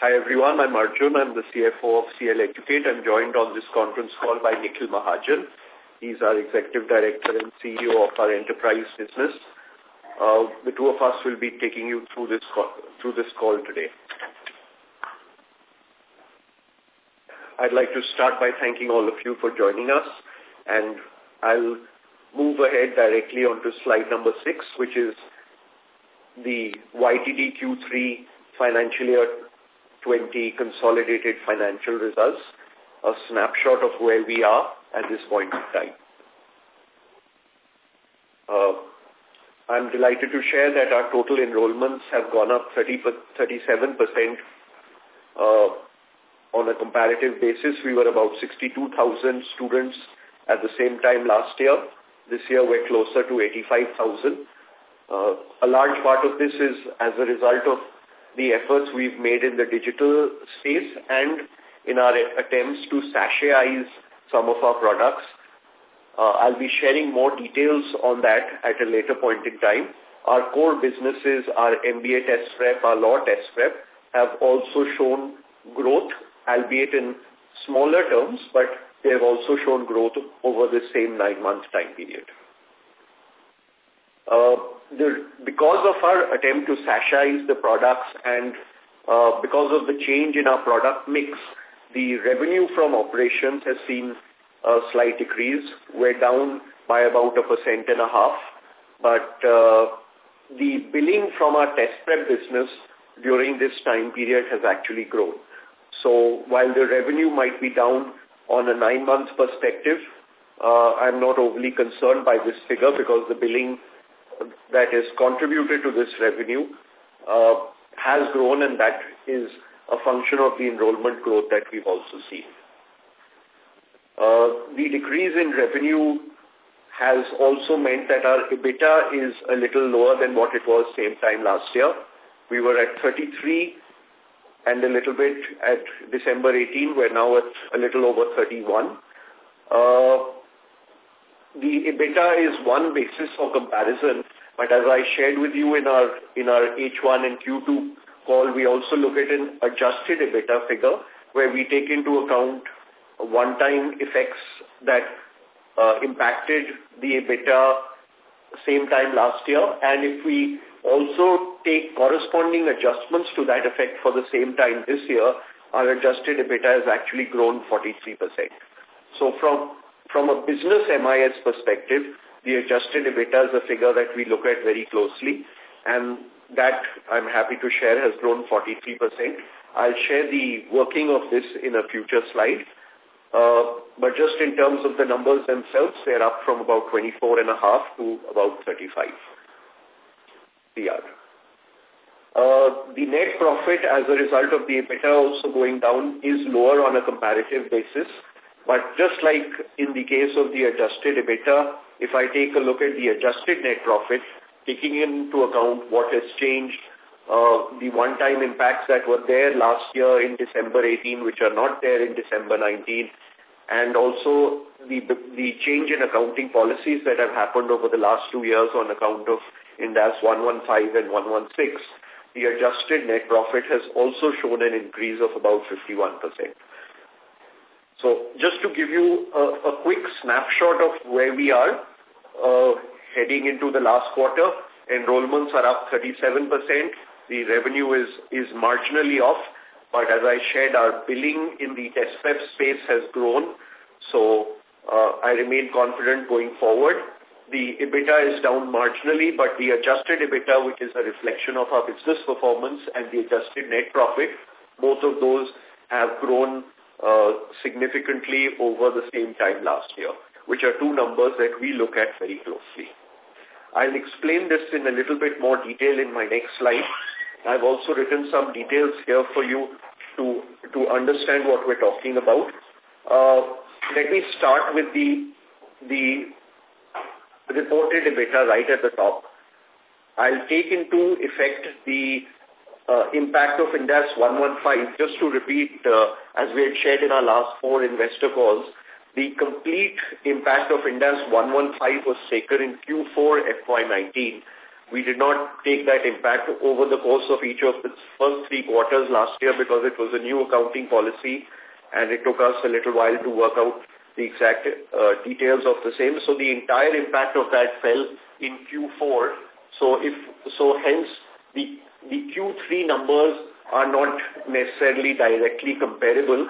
Hi everyone, I'm Arjun. I'm the CFO of CL Educate. I'm joined on this conference call by Nikhil Mahajan. He's our Executive Director and CEO of our enterprise business. Uh, the two of us will be taking you through this call, through this call today. I'd like to start by thanking all of you for joining us, and I'll move ahead directly onto slide number six, which is the YTD Q3 financial year 20 consolidated financial results, a snapshot of where we are at this point in time. Uh, I'm delighted to share that our total enrollments have gone up 30, 37% uh, on a comparative basis. We were about 62,000 students at the same time last year. This year we're closer to 85,000. Uh, a large part of this is as a result of the efforts we've made in the digital space and in our attempts to sachetize some of our products. Uh, I'll be sharing more details on that at a later point in time. Our core businesses, our MBA test prep, our law test prep, have also shown growth, albeit in smaller terms, but they have also shown growth over the same nine-month time period. Uh, the, because of our attempt to sachetize the products and uh, because of the change in our product mix, the revenue from operations has seen a slight decrease. We're down by about a percent and a half, but uh, the billing from our test prep business during this time period has actually grown. So while the revenue might be down on a nine-month perspective, uh, I'm not overly concerned by this figure because the billing that is contributed to this revenue uh, has grown and that is a function of the enrollment growth that we've also seen. Uh, the decrease in revenue has also meant that our EBITDA is a little lower than what it was same time last year. We were at 33 and a little bit at December 18. We're now at a little over 31. Uh, the EBITDA is one basis for comparison, but as I shared with you in our in our H1 and Q2 call, we also look at an adjusted EBITDA figure where we take into account one-time effects that uh, impacted the EBITDA same time last year, and if we also take corresponding adjustments to that effect for the same time this year, our adjusted EBITDA has actually grown 43%. So from from a business MIS perspective, the adjusted EBITDA is a figure that we look at very closely, and that I'm happy to share has grown 43%. I'll share the working of this in a future slide. Uh, but just in terms of the numbers themselves, they're up from about 24 and a half to about 35 CR. Uh, the net profit as a result of the EBITDA also going down is lower on a comparative basis. But just like in the case of the adjusted EBITDA, if I take a look at the adjusted net profit, taking into account what has changed, uh, the one-time impacts that were there last year in December 18, which are not there in December 19, and also the, the change in accounting policies that have happened over the last two years on account of INDAS 115 and 116, the adjusted net profit has also shown an increase of about 51%. So just to give you a, a quick snapshot of where we are uh, heading into the last quarter, enrollments are up 37%. The revenue is, is marginally off, but as I shared, our billing in the test prep space has grown. So uh, I remain confident going forward. The EBITDA is down marginally, but the adjusted EBITDA, which is a reflection of our business performance, and the adjusted net profit, both of those have grown uh, significantly over the same time last year, which are two numbers that we look at very closely. I'll explain this in a little bit more detail in my next slide. I've also written some details here for you to, to understand what we're talking about. Uh, let me start with the, the reported EBITDA right at the top. I'll take into effect the uh, impact of Ind AS 115, just to repeat, uh, as we had shared in our last four investor calls, the complete impact of Ind AS 115 was taken in Q4 FY19. We did not take that impact over the course of each of the first three quarters last year because it was a new accounting policy and it took us a little while to work out the exact uh, details of the same. So the entire impact of that fell in Q4. So if so, hence the the Q3 numbers are not necessarily directly comparable.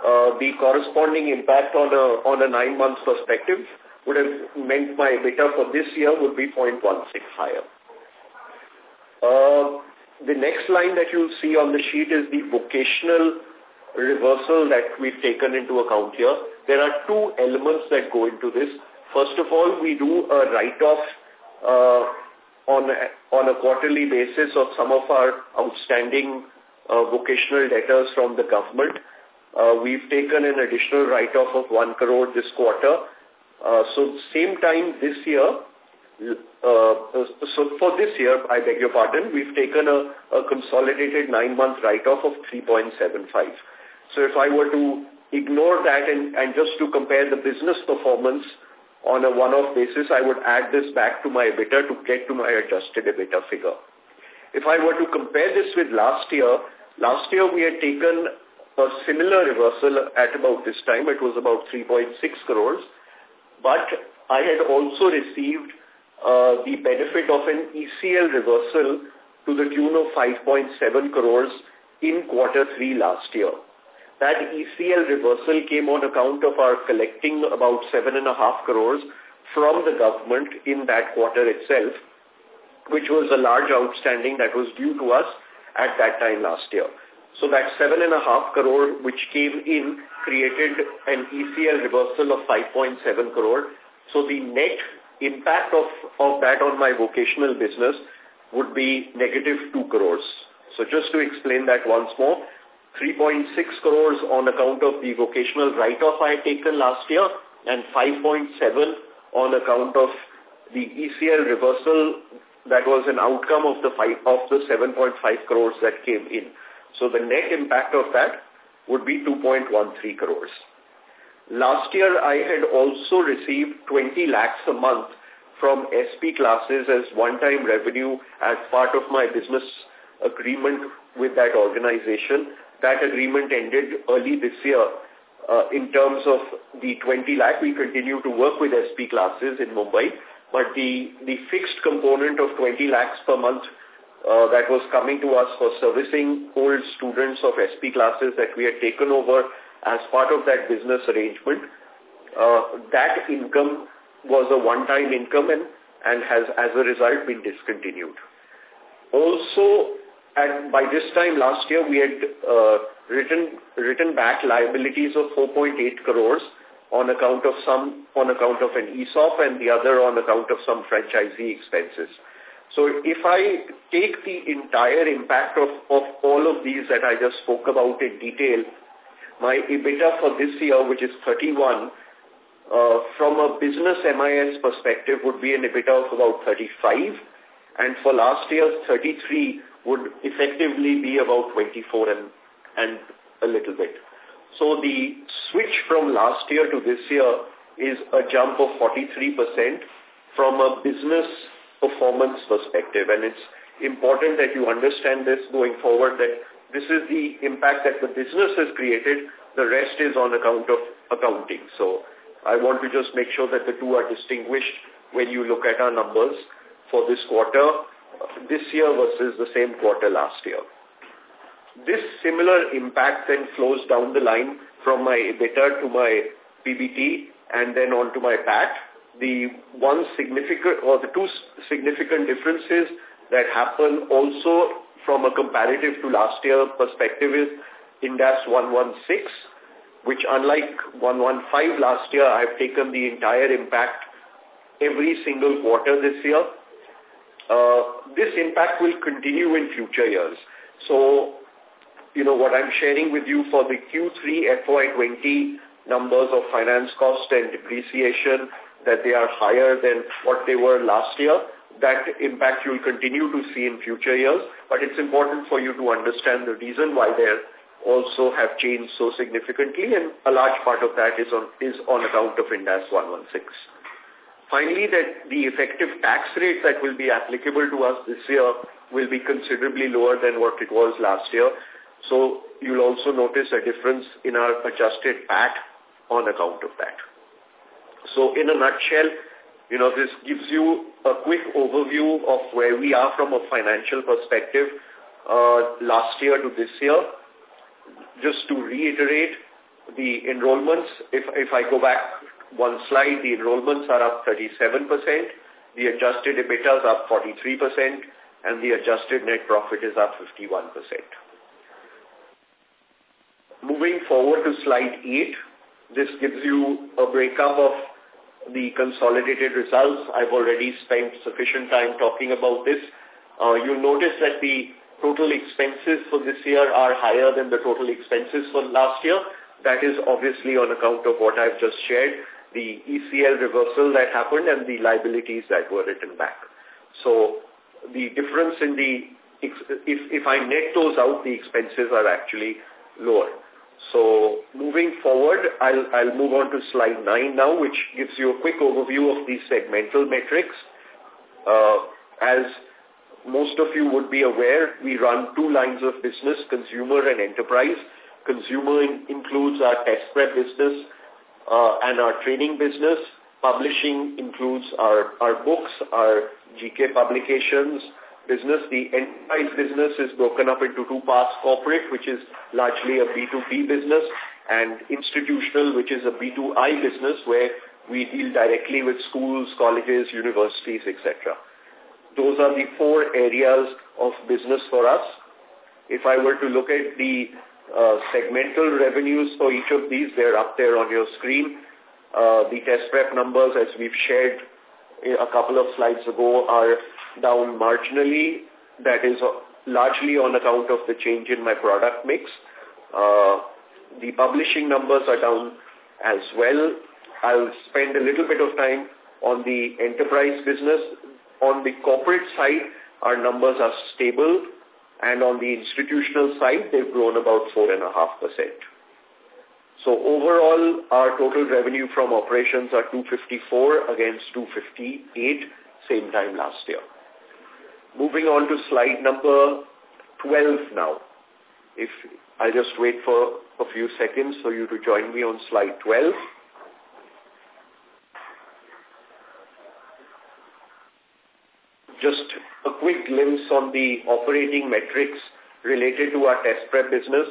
Uh, the corresponding impact on a on a nine month perspective would have meant my EBITDA for this year would be 0.16 higher. Uh, the next line that you'll see on the sheet is the vocational reversal that we've taken into account here. There are two elements that go into this. First of all, we do a write-off uh, on, a, on a quarterly basis of some of our outstanding uh, vocational debtors from the government. Uh, we've taken an additional write-off of 1 crore this quarter. Uh, so same time this year, uh, so for this year, I beg your pardon, we've taken a, a consolidated nine-month write-off of 3.75. So if I were to ignore that and, and just to compare the business performance on a one-off basis, I would add this back to my EBITDA to get to my adjusted EBITDA figure. If I were to compare this with last year, last year we had taken a similar reversal at about this time. It was about 3.6 crores. But I had also received uh, the benefit of an ECL reversal to the tune of 5.7 crores in quarter three last year. That ECL reversal came on account of our collecting about seven and a half crores from the government in that quarter itself, which was a large outstanding that was due to us at that time last year. So that seven and a half crore which came in created an ECL reversal of 5.7 crore. So the net impact of, of that on my vocational business would be negative 2 crores. So just to explain that once more, 3.6 crores on account of the vocational write-off I had taken last year and 5.7 on account of the ECL reversal that was an outcome of the five, of the 7.5 crores that came in. So the net impact of that would be 2.13 crores. Last year, I had also received 20 lakhs a month from SP classes as one-time revenue as part of my business agreement with that organization. That agreement ended early this year. Uh, in terms of the 20 lakh, we continue to work with SP classes in Mumbai, but the, the fixed component of 20 lakhs per month uh, that was coming to us for servicing old students of SP classes that we had taken over as part of that business arrangement, uh, that income was a one-time income and, and has, as a result, been discontinued. Also, and by this time last year, we had uh, written written back liabilities of 4.8 crores on account of some on account of an ESOP and the other on account of some franchisee expenses. So if I take the entire impact of, of all of these that I just spoke about in detail my EBITDA for this year, which is 31, uh, from a business MIS perspective would be an EBITDA of about 35 and for last year's 33 would effectively be about 24 and, and a little bit. So the switch from last year to this year is a jump of 43% from a business performance perspective and it's important that you understand this going forward that this is the impact that the business has created. The rest is on account of accounting. So I want to just make sure that the two are distinguished when you look at our numbers for this quarter, this year versus the same quarter last year. This similar impact then flows down the line from my EBITDA to my PBT and then on to my PAT. The one significant or the two significant differences that happen also from a comparative to last year perspective is Ind AS 116, which unlike 115 last year, I've taken the entire impact every single quarter this year. Uh, this impact will continue in future years. So, you know, what I'm sharing with you for the Q3 FY20 numbers of finance cost and depreciation, that they are higher than what they were last year, that impact you'll continue to see in future years, but it's important for you to understand the reason why they also have changed so significantly, and a large part of that is on is on account of Ind AS 116. Finally, that the effective tax rate that will be applicable to us this year will be considerably lower than what it was last year. So you'll also notice a difference in our adjusted PAT on account of that. So in a nutshell, you know, this gives you a quick overview of where we are from a financial perspective uh, last year to this year. Just to reiterate, the enrollments, if, if I go back one slide, the enrollments are up 37%, the adjusted EBITDA is up 43%, and the adjusted net profit is up 51%. Moving forward to slide 8, this gives you a breakup of the consolidated results. I've already spent sufficient time talking about this. Uh, you'll notice that the total expenses for this year are higher than the total expenses for last year. That is obviously on account of what I've just shared, the ECL reversal that happened and the liabilities that were written back. So the difference in the, if, if I net those out, the expenses are actually lower. So moving forward, I'll, I'll move on to slide 9 now, which gives you a quick overview of these segmental metrics. Uh, as most of you would be aware, we run two lines of business, consumer and enterprise. Consumer in, includes our test prep business Uh, and our training business. Publishing includes our, our books, our GK publications, business. The enterprise business is broken up into two parts, corporate, which is largely a B2B business, and institutional, which is a B2I business, where we deal directly with schools, colleges, universities, etc. Those are the four areas of business for us. If I were to look at the uh, segmental revenues for each of these, they're up there on your screen. Uh, the test prep numbers, as we've shared a couple of slides ago, are down marginally. That is largely on account of the change in my product mix. Uh, the publishing numbers are down as well. I'll spend a little bit of time on the enterprise business. On the corporate side, our numbers are stable, and on the institutional side, they've grown about 4.5%. So overall, our total revenue from operations are 254 against 258 same time last year. Moving on to slide number 12 now. If I'll just wait for a few seconds for you to join me on slide 12. Just a quick glimpse on the operating metrics related to our test prep business.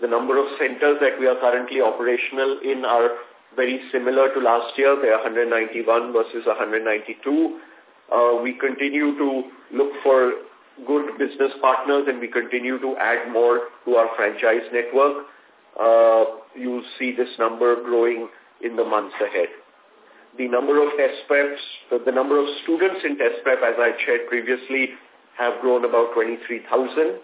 The number of centers that we are currently operational in are very similar to last year. They are 191 versus 192. Uh, we continue to look for good business partners and we continue to add more to our franchise network. Uh, you'll see this number growing in the months ahead. The number of test preps, the number of students in test prep, as I shared previously, have grown about 23,000.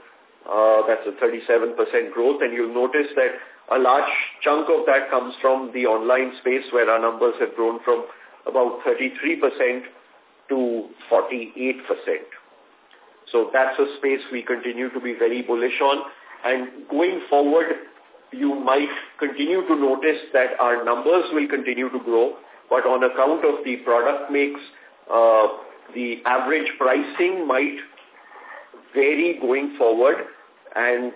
Uh, that's a 37% growth. And you'll notice that a large chunk of that comes from the online space where our numbers have grown from about 33% to 48%. So that's a space we continue to be very bullish on. And going forward, you might continue to notice that our numbers will continue to grow, but on account of the product mix, uh, the average pricing might vary going forward, and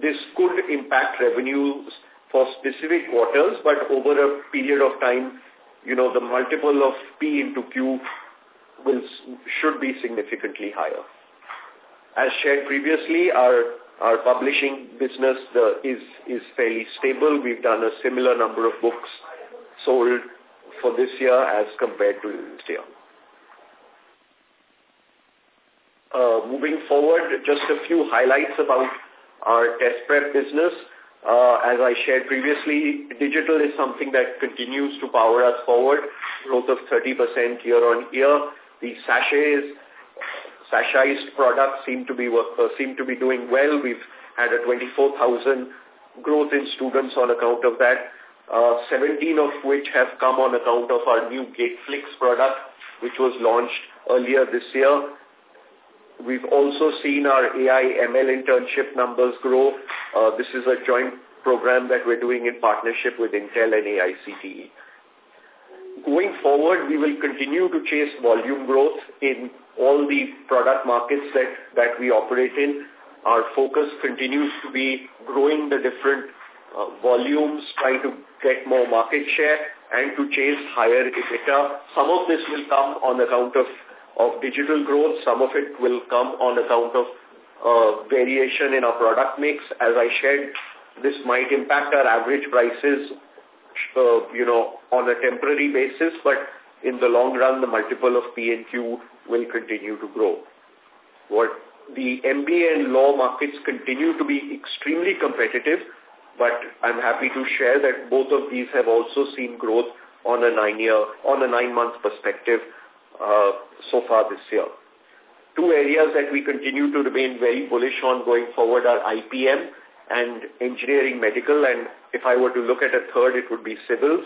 this could impact revenues for specific quarters, but over a period of time, you know, the multiple of P into Q will should be significantly higher. As shared previously, our our publishing business the, is is fairly stable. We've done a similar number of books sold for this year as compared to last year. Uh, moving forward, just a few highlights about our test prep business. Uh, as I shared previously, digital is something that continues to power us forward, growth of 30% year on year. The sachets, sachetized products seem to be uh, seem to be doing well. We've had a 24,000 growth in students on account of that. Uh, 17 of which have come on account of our new Gateflix product, which was launched earlier this year. We've also seen our AI ML internship numbers grow. Uh, this is a joint program that we're doing in partnership with Intel and AICTE. going forward, we will continue to chase volume growth in all the product markets that, that we operate in. Our focus continues to be growing the different uh, volumes, trying to get more market share and to chase higher EBITDA. Some of this will come on account of, of digital growth. Some of it will come on account of uh, variation in our product mix. As I shared, this might impact our average prices, uh, you know, on a temporary basis, but in the long run, the multiple of P&Q will continue to grow. What the MBA and law markets continue to be extremely competitive, but I'm happy to share that both of these have also seen growth on a nine-year, on a nine-month perspective uh, so far this year. Two areas that we continue to remain very bullish on going forward are IPM and engineering medical, and if I were to look at a third, it would be civils.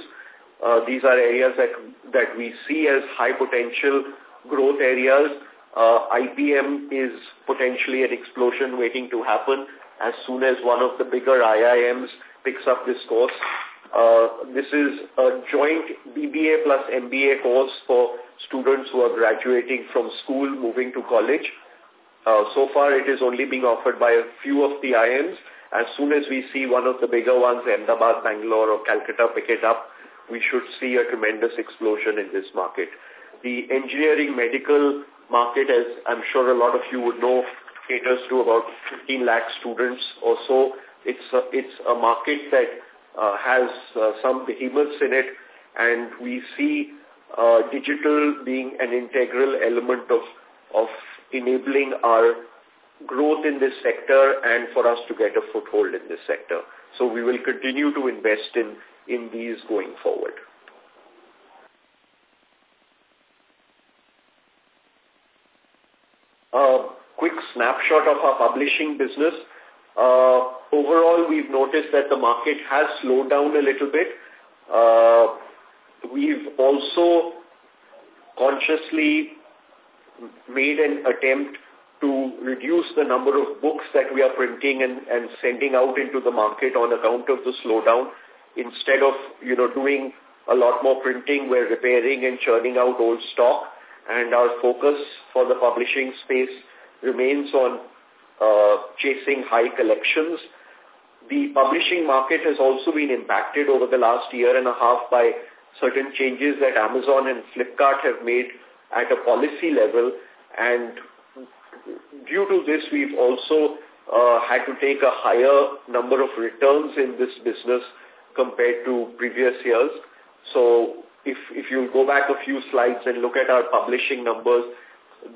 Uh, these are areas that, that we see as high potential growth areas. Uh, IPM is potentially an explosion waiting to happen as soon as one of the bigger IIMs picks up this course. Uh, this is a joint BBA plus MBA course for students who are graduating from school moving to college. Uh, so far, it is only being offered by a few of the IIMs. As soon as we see one of the bigger ones, Ahmedabad, Bangalore or Calcutta pick it up, we should see a tremendous explosion in this market. The engineering medical market, as I'm sure a lot of you would know, caters to about 15 lakh students or so. It's a, it's a market that uh, has uh, some behemoths in it, and we see uh, digital being an integral element of, of enabling our growth in this sector and for us to get a foothold in this sector. So we will continue to invest in, in these going forward. A quick snapshot of our publishing business. Uh, overall, we've noticed that the market has slowed down a little bit. Uh, we've also consciously made an attempt to reduce the number of books that we are printing and, and sending out into the market on account of the slowdown. Instead of, you know, doing a lot more printing, we're repairing and churning out old stock. And our focus for the publishing space remains on chasing high collections. The publishing market has also been impacted over the last year and a half by certain changes that Amazon and Flipkart have made at a policy level and due to this we've also uh, had to take a higher number of returns in this business compared to previous years. So if, if you go back a few slides and look at our publishing numbers,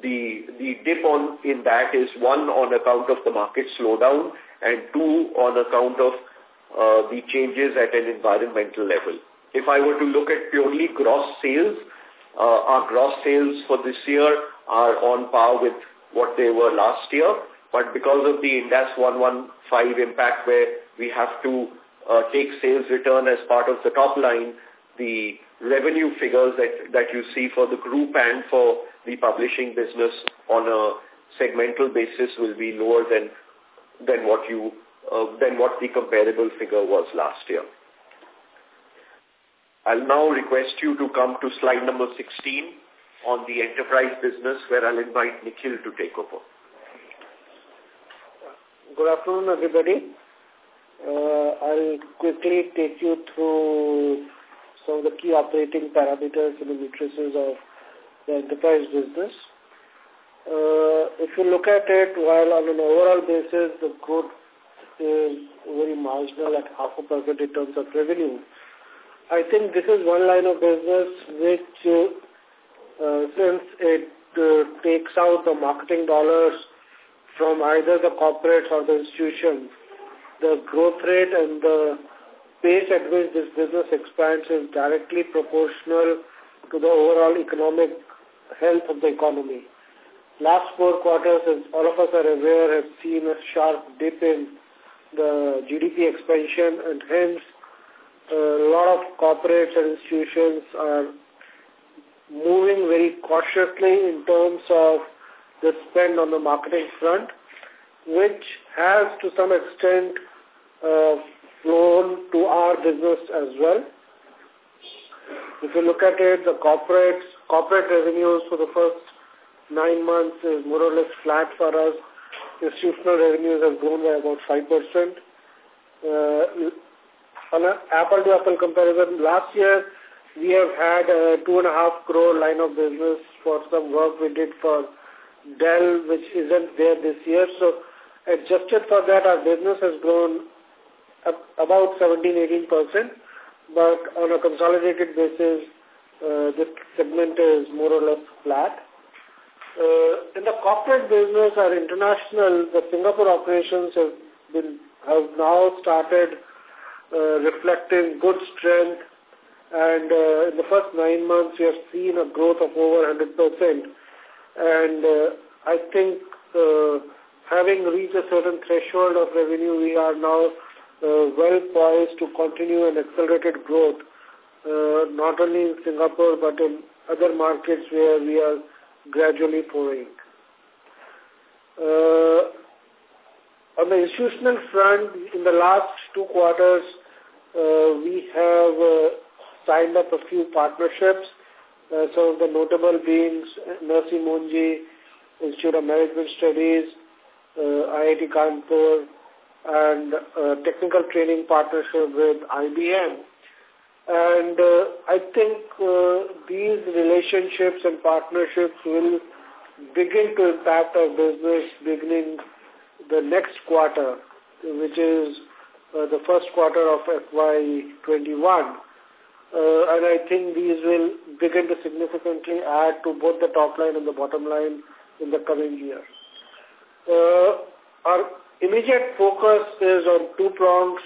the the dip on in that is one on account of the market slowdown and two on account of uh, the changes at an environmental level. If I were to look at purely gross sales, uh, our gross sales for this year are on par with what they were last year, but because of the Ind AS 115 impact where we have to uh, take sales return as part of the top line, the revenue figures that, that you see for the group and for the publishing business on a segmental basis will be lower than than what you uh, than what the comparable figure was last year. I'll now request you to come to slide number 16 on the enterprise business where I'll invite Nikhil to take over. Good afternoon, everybody. Uh, I'll quickly take you through some of the key operating parameters and the matrices of the enterprise business. Uh, if you look at it, while on an overall basis, the growth is very marginal at half a percent in terms of revenue, I think this is one line of business which, uh, since it uh, takes out the marketing dollars from either the corporates or the institutions, the growth rate and the pace at which this business expands is directly proportional to the overall economic health of the economy. Last four quarters, as all of us are aware, have seen a sharp dip in the GDP expansion and hence a lot of corporates and institutions are moving very cautiously in terms of the spend on the marketing front, which has to some extent uh, flown to our business as well. If you look at it, the corporate corporate revenues for the first nine months is more or less flat for us. Institutional revenues have grown by about 5%. Uh, on an apple-to-apple comparison, last year we have had a two and a half crore line of business for some work we did for Dell, which isn't there this year. So adjusted for that, our business has grown about 17-18%, but on a consolidated basis, uh, this segment is more or less flat. Uh, in the corporate business, our international, the Singapore operations have been have now started uh, reflecting good strength and uh, in the first nine months we have seen a growth of over 100% and uh, I think uh, having reached a certain threshold of revenue we are now well poised to continue an accelerated growth uh, not only in Singapore but in other markets where we are gradually pouring. Uh, on the institutional front, in the last two quarters, uh, we have uh, signed up a few partnerships. Uh, some of the notable being Narsee Monjee, Institute of Management Studies, uh, IIT Kanpur, and uh, technical training partnership with IBM. And uh, I think uh, these relationships and partnerships will begin to impact our business beginning the next quarter, which is uh, the first quarter of FY21. Uh, and I think these will begin to significantly add to both the top line and the bottom line in the coming year. Uh, our immediate focus is on two prongs.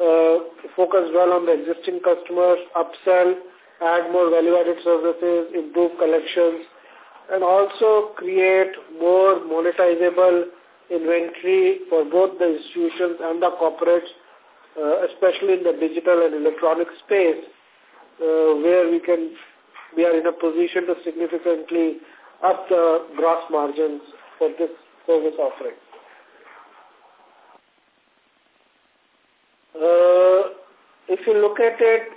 Uh, focus well on the existing customers, upsell, add more value-added services, improve collections, and also create more monetizable inventory for both the institutions and the corporates, uh, especially in the digital and electronic space, uh, where we can we are in a position to significantly up the gross margins for this service offering. Uh, if you look at it,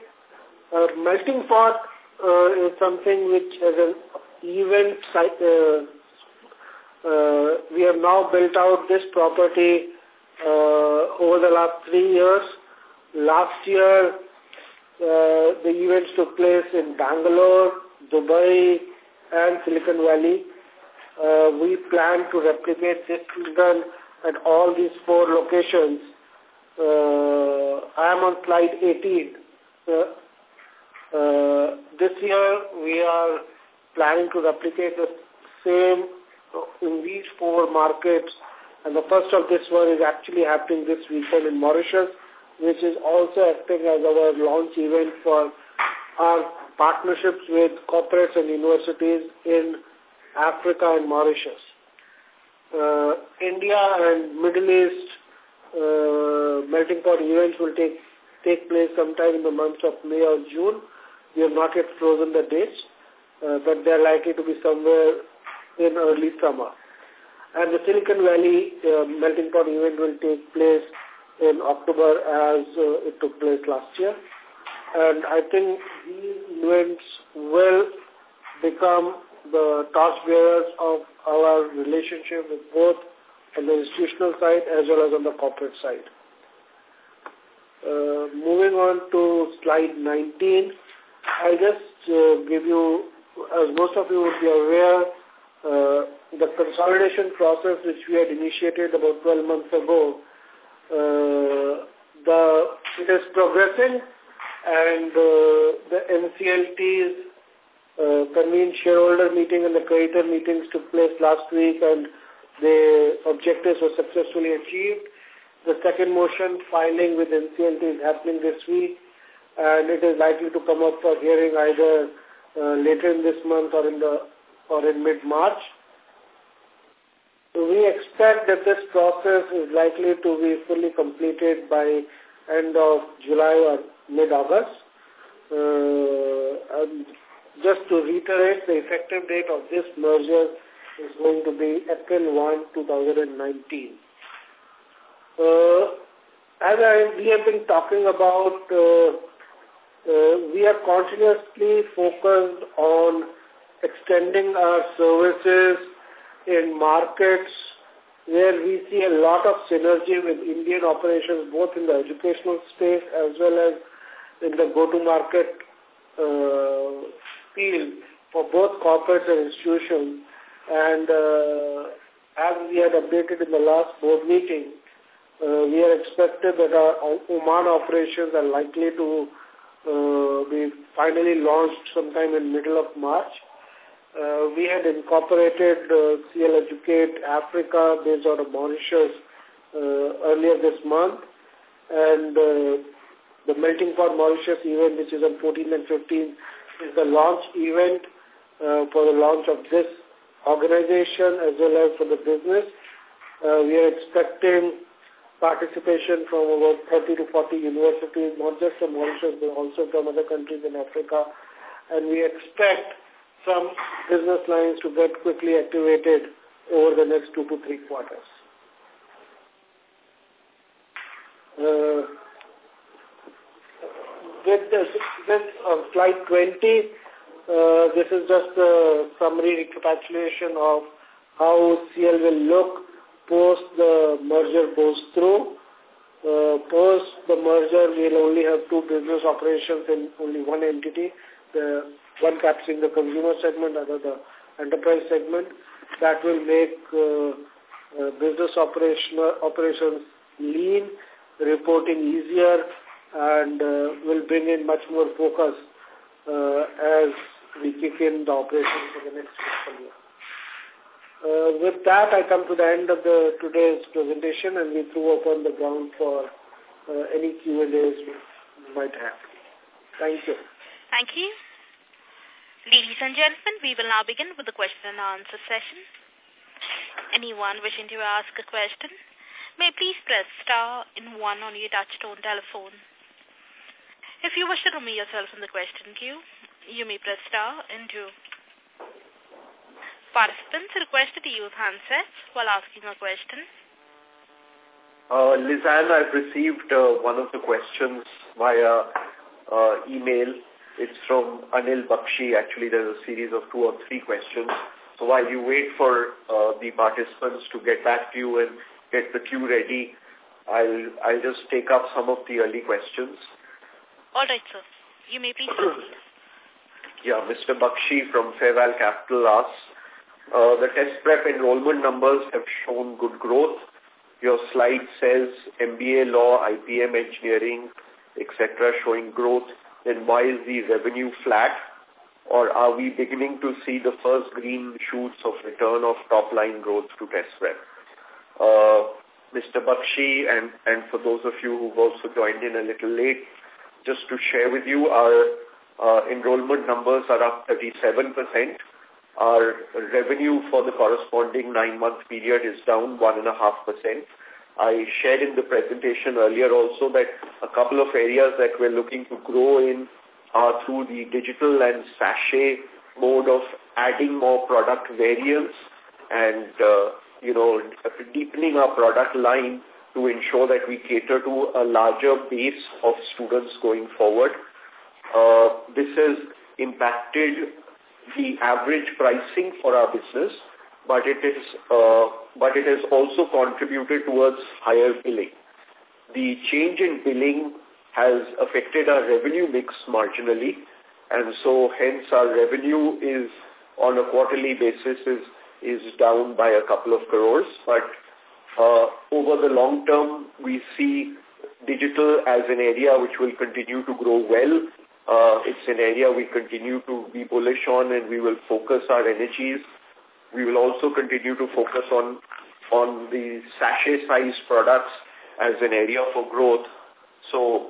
uh, melting pot uh, is something which as an event uh, uh, we have now built out this property uh, over the last three years. Last year, uh, the events took place in Bangalore, Dubai, and Silicon Valley. Uh, we plan to replicate this season at all these four locations. Uh, I am on slide 18. Uh, uh, this year, we are planning to replicate the same in these four markets. And the first of this one is actually happening this weekend in Mauritius, which is also acting as our launch event for our partnerships with corporates and universities in Africa and Mauritius. Uh, India and Middle East uh, melting pot events will take take place sometime in the months of May or June. We have not yet frozen the dates, uh, but they are likely to be somewhere in early summer. And the Silicon Valley uh, melting pot event will take place in October as uh, it took place last year. And I think these events will become the torchbearers of our relationship with both on the institutional side as well as on the corporate side. Uh, moving on to slide 19, I'll just uh, give you, as most of you would be aware, uh, the consolidation process which we had initiated about 12 months ago, uh, the it is progressing and uh, the NCLT's uh, convened shareholder meeting and the creditor meetings took place last week and the objectives were successfully achieved. The second motion filing with NCLT is happening this week and it is likely to come up for hearing either uh, later in this month or in the or in mid-March. So we expect that this process is likely to be fully completed by end of July or mid-August. Uh, and just to reiterate, the effective date of this merger is going to be April 1, 2019. Uh, as I, we have been talking about uh, Uh, we are continuously focused on extending our services in markets where we see a lot of synergy with Indian operations, both in the educational space as well as in the go-to-market uh, field for both corporates and institutions. And uh, as we had updated in the last board meeting, uh, we are expected that our Oman operations are likely to uh, be finally launched sometime in middle of March. Uh, we had incorporated uh, CL Educate Africa based out of Mauritius uh, earlier this month. And uh, the Melting Pot Mauritius event, which is on 14th and 15th, is the launch event uh, for the launch of this organization as well as for the business. Uh, we are expecting participation from about 30 to 40 universities, not just from Mauritius, but also from other countries in Africa. And we expect some business lines to get quickly activated over the next two to three quarters. Uh, with this, this uh, slide 20, uh, this is just a summary recapitulation of how CL will look post the merger goes through. Uh, post the merger, we'll only have two business operations in only one entity. The one capturing the consumer segment, other the enterprise segment. That will make uh, uh, business operation, operations lean, reporting easier, and uh, will bring in much more focus uh, as we kick in the operation for the next fiscal year. Uh, with that, I come to the end of the today's presentation and we throw open the ground for uh, any Q&As we might have. Thank you. Thank you. Ladies and gentlemen, we will now begin with the question and answer session. Anyone wishing to ask a question may please press star in one on your touchtone telephone. If you wish to remove yourself from the question queue, you may press star in two. Participants requested to use handsets while asking a question. Uh, Lizanne, I've received uh, one of the questions via uh, email it's from Anil Bakshi. Actually, there's a series of two or three questions. So while you wait for uh, the participants to get back to you and get the queue ready, I'll, I'll just take up some of the early questions. All right, sir. You may please proceed. Yeah, Mr. Bakshi from Fairval Capital asks, uh, the test prep enrollment numbers have shown good growth. Your slide says MBA law, IPM engineering, etc. showing growth then why is the revenue flat? Or are we beginning to see the first green shoots of return of top-line growth to test prep? Uh, Mr. Bakshi, and, and for those of you who've also joined in a little late, just to share with you, our uh, enrollment numbers are up 37%. Our revenue for the corresponding nine-month period is down 1.5%. I shared in the presentation earlier also that a couple of areas that we're looking to grow in are through the digital and sachet mode of adding more product variants and, uh, you know, deepening our product line to ensure that we cater to a larger base of students going forward. Uh, this has impacted the average pricing for our business but it is uh, but it has also contributed towards higher billing. The change in billing has affected our revenue mix marginally, and so hence our revenue is on a quarterly basis is is down by a couple of crores, but uh, over the long term we see digital as an area which will continue to grow well. Uh, it's an area we continue to be bullish on and we will focus our energies we will also continue to focus on on the sachet-sized products as an area for growth. So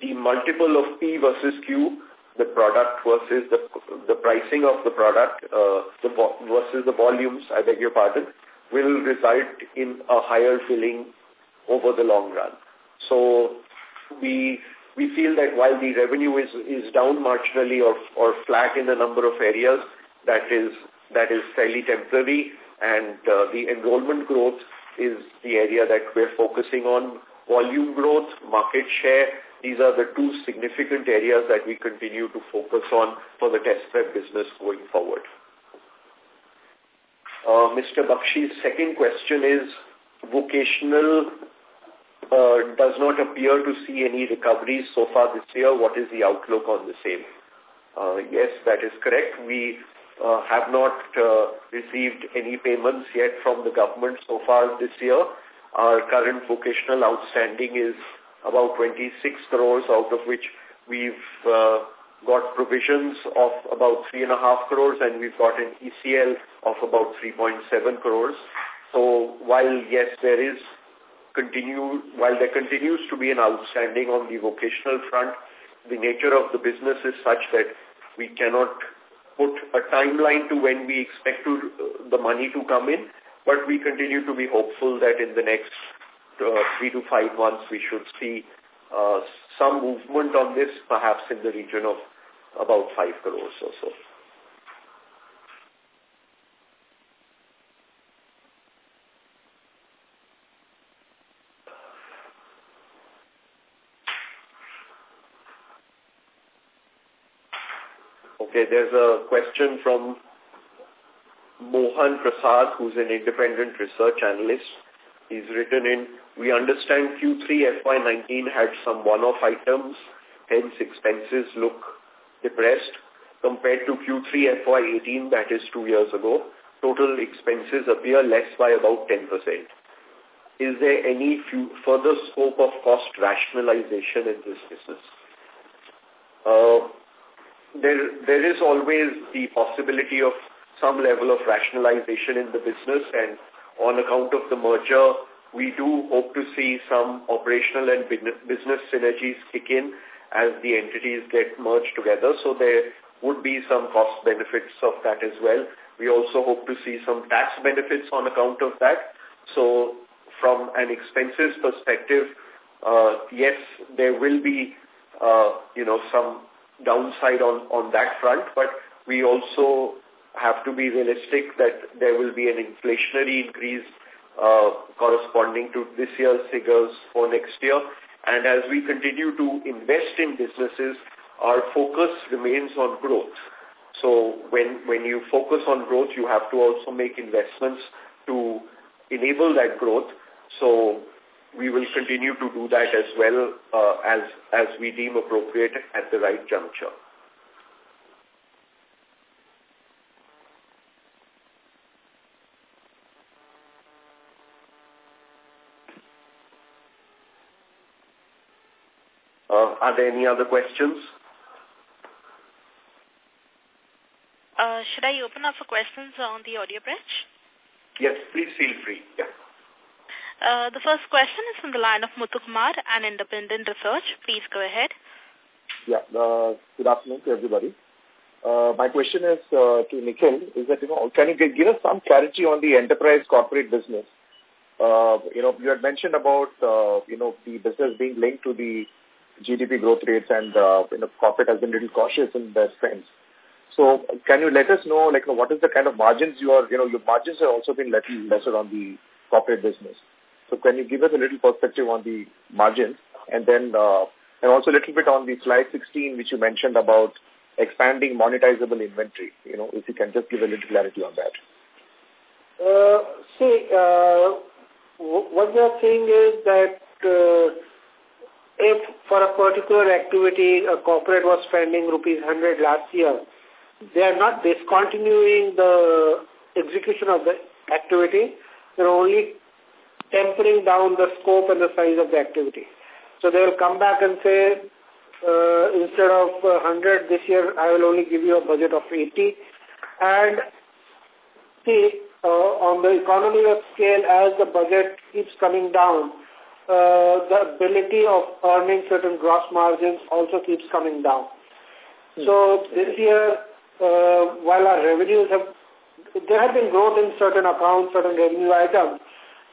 the multiple of P versus Q, the product versus the the pricing of the product, uh, the versus the volumes, I beg your pardon, will result in a higher filling over the long run. So we we feel that while the revenue is is down marginally or or flat in a number of areas, that is that is fairly temporary and uh, the enrollment growth is the area that we're focusing on. Volume growth, market share, these are the two significant areas that we continue to focus on for the test prep business going forward. Uh, Mr. Bakshi's second question is, vocational uh, does not appear to see any recoveries so far this year. What is the outlook on the same? Uh, yes, that is correct. We uh, have not uh, received any payments yet from the government so far this year. Our current vocational outstanding is about 26 crores, out of which we've uh, got provisions of about 3.5 crores and we've got an ECL of about 3.7 crores. So while, yes, there is continue, while there continues to be an outstanding on the vocational front, the nature of the business is such that we cannot put a timeline to when we expect to, uh, the money to come in, but we continue to be hopeful that in the next uh, three to five months we should see uh, some movement on this, perhaps in the region of about five crores or so. There's a question from Mohan Prasad, who's an independent research analyst. He's written in, we understand Q3 FY19 had some one-off items, hence expenses look depressed. Compared to Q3 FY18, that is two years ago, total expenses appear less by about 10%. Is there any further scope of cost rationalization in this business? Uh, there, there is always the possibility of some level of rationalization in the business and on account of the merger, we do hope to see some operational and business synergies kick in as the entities get merged together. So there would be some cost benefits of that as well. We also hope to see some tax benefits on account of that. So from an expenses perspective, uh, yes, there will be, uh, you know, some downside on, on that front, but we also have to be realistic that there will be an inflationary increase uh, corresponding to this year's figures for next year. And as we continue to invest in businesses, our focus remains on growth. So when, when you focus on growth, you have to also make investments to enable that growth. So we will continue to do that as well uh, as, as we deem appropriate at the right juncture. Uh, are there any other questions? Uh, should I open up for questions on the audio bridge? Yes, please feel free. Yeah. Uh, the first question is from the line of Muthukumar, an independent research. Please go ahead. Yeah, uh, good afternoon to everybody. Uh, my question is uh, to Nikhil, is that, you know, can you give us some clarity on the enterprise corporate business? Uh, you know, you had mentioned about, uh, you know, the business being linked to the GDP growth rates and, uh, you know, corporate has been a little cautious in their spends. So can you let us know, like, you know, what is the kind of margins you are, you know, your margins have also been little lesser on the corporate business. So can you give us a little perspective on the margins and then uh, and also a little bit on the slide 16 which you mentioned about expanding monetizable inventory. You know, if you can just give a little clarity on that. Uh, see, uh, what we are saying is that uh, if for a particular activity a corporate was spending rupees 100 last year, they are not discontinuing the execution of the activity. They're only tempering down the scope and the size of the activity. So they will come back and say, uh, instead of uh, 100 this year, I will only give you a budget of 80. And see, uh, on the economy of scale, as the budget keeps coming down, uh, the ability of earning certain gross margins also keeps coming down. Hmm. So this year, uh, while our revenues have, there have been growth in certain accounts, certain revenue items,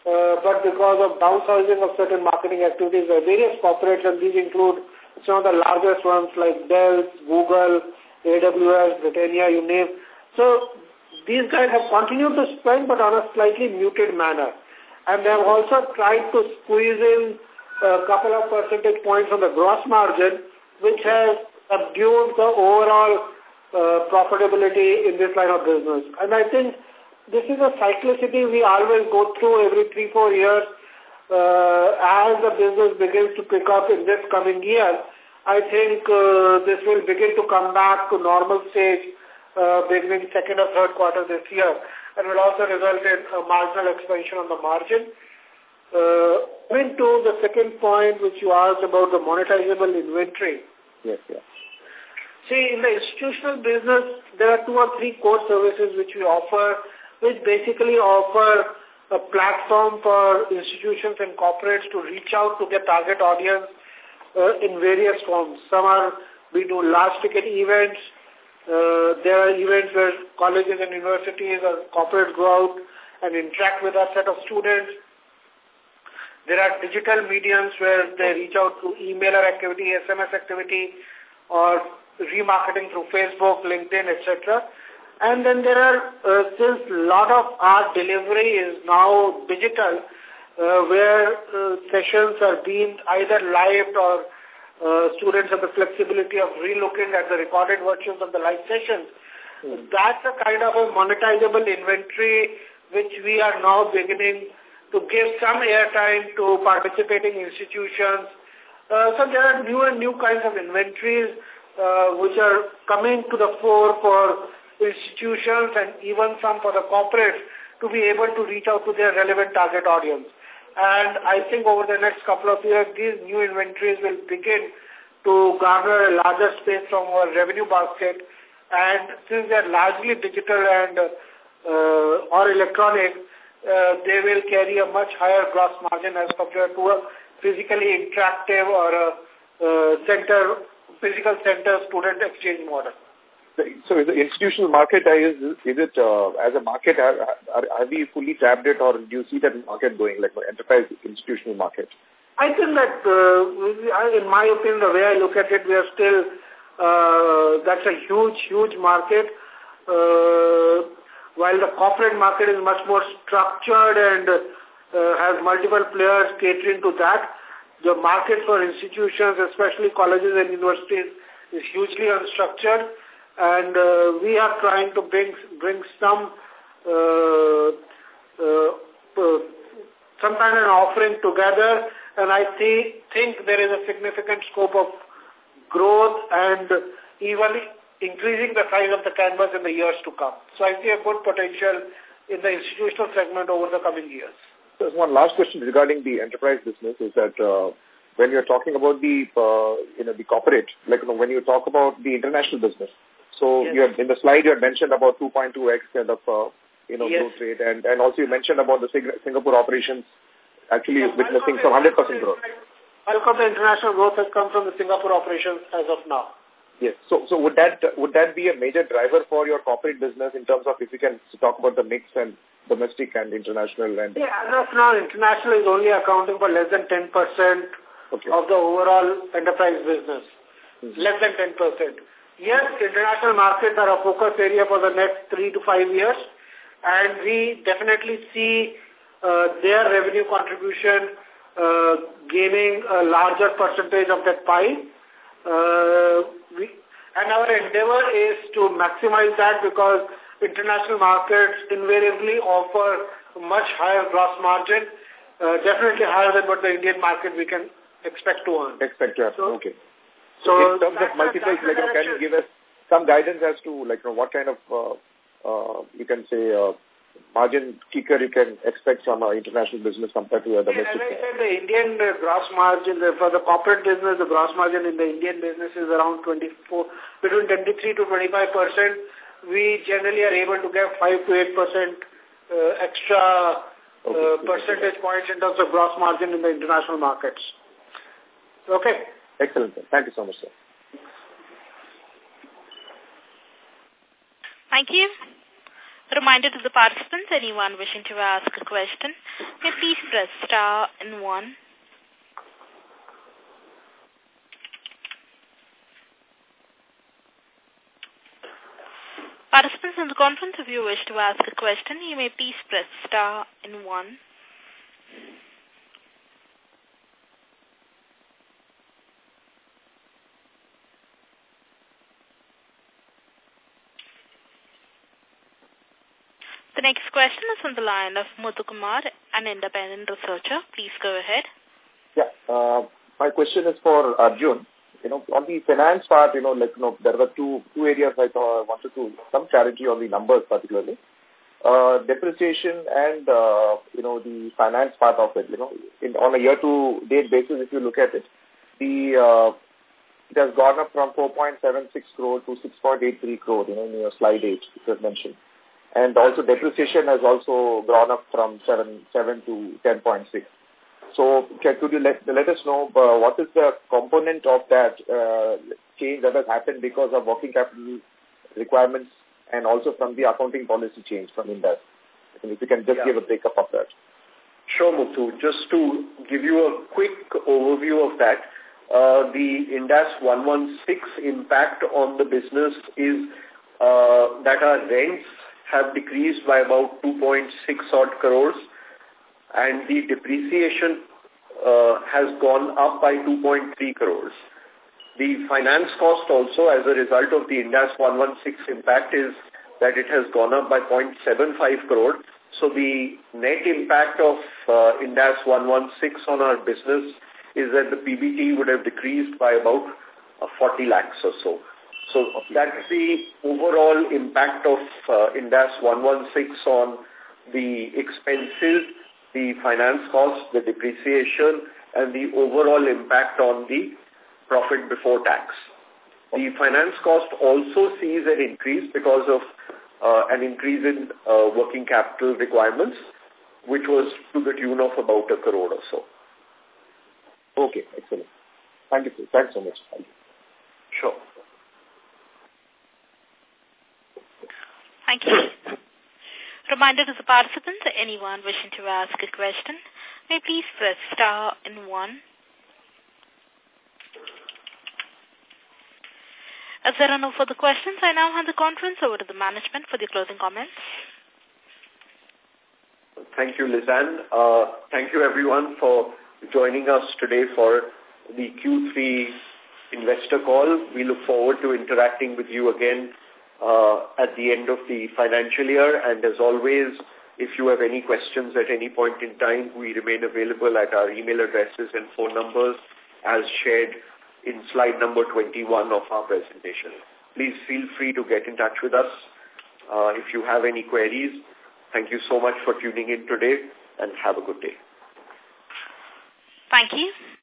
uh, but because of downsizing of certain marketing activities by various corporates, and these include some of the largest ones like Dell, Google, AWS, Britannia, you name. So these guys have continued to spend, but on a slightly muted manner. And they have also tried to squeeze in a couple of percentage points on the gross margin, which has subdued the overall uh, profitability in this line of business. And I think this is a cyclicity we always go through every three, four years uh, as the business begins to pick up in this coming year. I think uh, this will begin to come back to normal stage uh, beginning second or third quarter this year and will also result in a marginal expansion on the margin. Uh, coming to the second point which you asked about the monetizable inventory. Yes, yes. See, in the institutional business, there are two or three core services which we offer, which basically offer a platform for institutions and corporates to reach out to their target audience uh, in various forms. Some are, we do large ticket events. Uh, there are events where colleges and universities or corporates go out and interact with our set of students. There are digital mediums where they reach out to emailer activity, SMS activity, or remarketing through Facebook, LinkedIn, etc. And then there are, uh, since a lot of our delivery is now digital, uh, where uh, sessions are being either live or uh, students have the flexibility of relooking at the recorded versions of the live sessions. Mm. That's a kind of a monetizable inventory which we are now beginning to give some airtime to participating institutions. Uh, so there are new and new kinds of inventories uh, which are coming to the fore for institutions and even some for the corporates to be able to reach out to their relevant target audience. And I think over the next couple of years, these new inventories will begin to garner a larger space from our revenue basket. And since they're largely digital and uh, or electronic, uh, they will carry a much higher gross margin as compared to a physically interactive or a uh, center, physical center student exchange model. So is the institutional market, is, is it, uh, as a market, are, are, are we fully tapped it or do you see that market going, like enterprise institutional market? I think that, uh, in my opinion, the way I look at it, we are still, uh, that's a huge, huge market. Uh, while the corporate market is much more structured and uh, has multiple players catering to that, the market for institutions, especially colleges and universities, is hugely unstructured and uh, we are trying to bring bring some uh, uh, uh, some kind of offering together and I see, think there is a significant scope of growth and even increasing the size of the canvas in the years to come. So I see a good potential in the institutional segment over the coming years. So one last question regarding the enterprise business is that uh, when you're talking about the uh, you know the corporate, like you know, when you talk about the international business, so yes. you have, in the slide you had mentioned about 2.2x kind of, uh, you know, yes. growth rate. And, and also you mentioned about the Singapore operations actually yes, witnessing some 100% growth. Bulk of the international growth has come from the Singapore operations as of now. Yes. So, so would that would that be a major driver for your corporate business in terms of if you can talk about the mix and domestic and international and yeah, as of now, international is only accounting for less than ten percent okay. of the overall enterprise business. Mm -hmm. Less than ten percent. Yes, international markets are a focus area for the next three to five years, and we definitely see uh, their revenue contribution uh, gaining a larger percentage of that pie. Uh, we, and our endeavor is to maximize that because international markets invariably offer much higher gross margin, uh, definitely higher than what the Indian market we can expect to earn. Expect to earn, so, okay. So in terms of multiples, like, can you give us some guidance as to, like, you know, what kind of, uh, uh, you can say, uh, margin kicker you can expect from our international business compared to a domestic? As I said, the Indian uh, gross margin, the, for the corporate business, the gross margin in the Indian business is around 24, between 23 to 25 percent. We generally are able to get 5 to 8 percent uh, extra uh, okay. percentage points in terms of gross margin in the international markets. Okay. Excellent. Thank you so much, sir. Thank you. Reminder to the participants, anyone wishing to ask a question, may please press star and one. Participants in the conference, if you wish to ask a question, you may please press star and one. Next question is on the line of Muthu Kumar, an independent researcher. Please go ahead. Yeah, uh, my question is for Arjun. You know, on the finance part, you know, like, you know, there were two two areas I thought I wanted to some clarity on the numbers particularly. Uh, depreciation and, uh, you know, the finance part of it, you know, in, on a year-to-date basis, if you look at it, the uh, it has gone up from 4.76 crore to 6.83 crore, you know, in your slide 8, it was mentioned. And also depreciation has also gone up from 7, 7 to 10.6. So can, could you let, let us know uh, what is the component of that uh, change that has happened because of working capital requirements and also from the accounting policy change from Ind AS? If you can just yeah. give a breakup of that. Sure, Muthu. Just to give you a quick overview of that, uh, the Ind AS 116 impact on the business is uh, that our rents have decreased by about 2.6 odd crores and the depreciation uh, has gone up by 2.3 crores. The finance cost also as a result of the Ind AS 116 impact is that it has gone up by 0.75 crore. So the net impact of uh, Ind AS 116 on our business is that the PBT would have decreased by about uh, 40 lakhs or so. So that's the overall impact of uh, Ind AS 116 on the expenses, the finance costs, the depreciation, and the overall impact on the profit before tax. The finance cost also sees an increase because of uh, an increase in uh, working capital requirements, which was to the tune of about a crore or so. Okay, excellent. Thank you. Thanks so much. Thank you. Sure. Thank you. Reminder to the participants, anyone wishing to ask a question, may please press star and one. As there are no further questions, I now hand the conference over to the management for the closing comments. Thank you, Lizanne. Uh, thank you, everyone, for joining us today for the Q3 investor call. We look forward to interacting with you again uh, at the end of the financial year. And as always, if you have any questions at any point in time, we remain available at our email addresses and phone numbers as shared in slide number 21 of our presentation. Please feel free to get in touch with us uh, if you have any queries. Thank you so much for tuning in today and have a good day. Thank you.